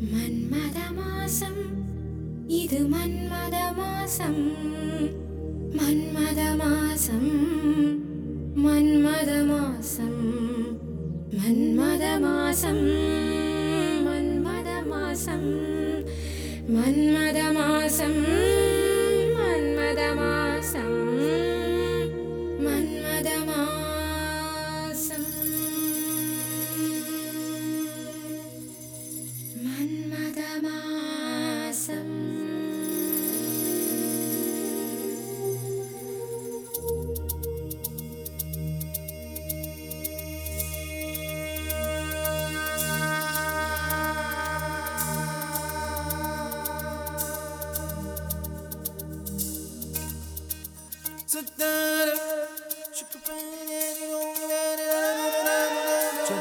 മന്മദമാസം. ഇത് മന്മദമാസം. മന്മദമാസം. മന്മദമാസം. മന്മദമാസം. മന്മദമാസം. മന്മദമാസം. இது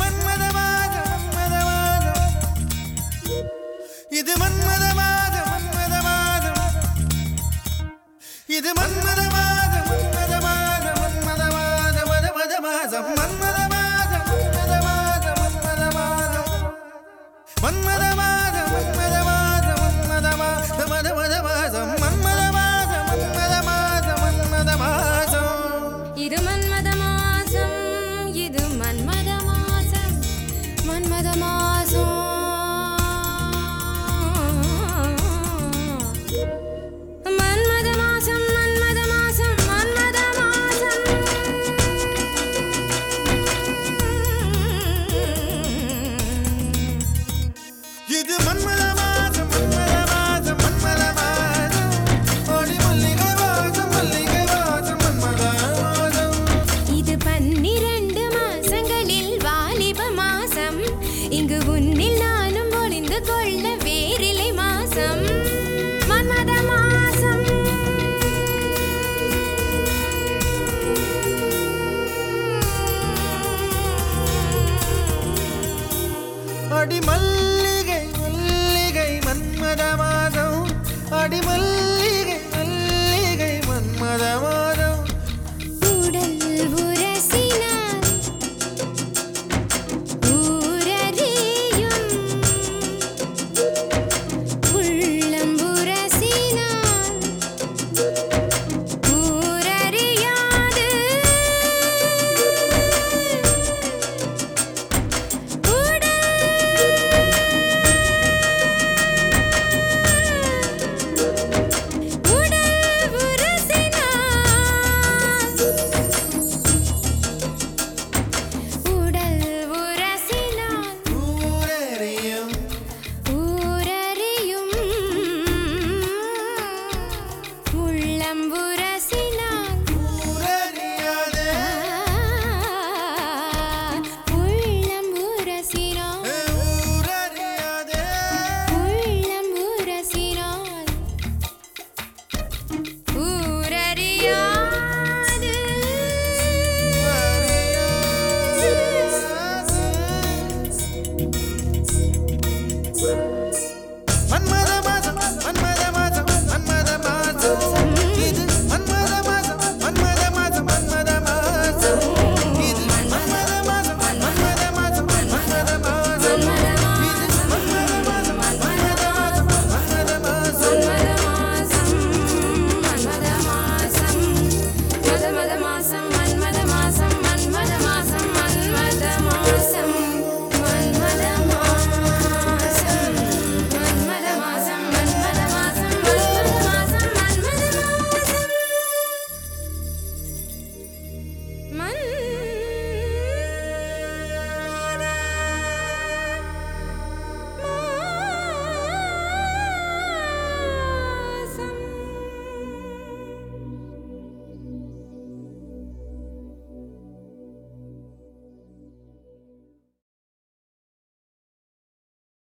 மன்மதமாக மன்மதமாக இது மன்மதமாக மன்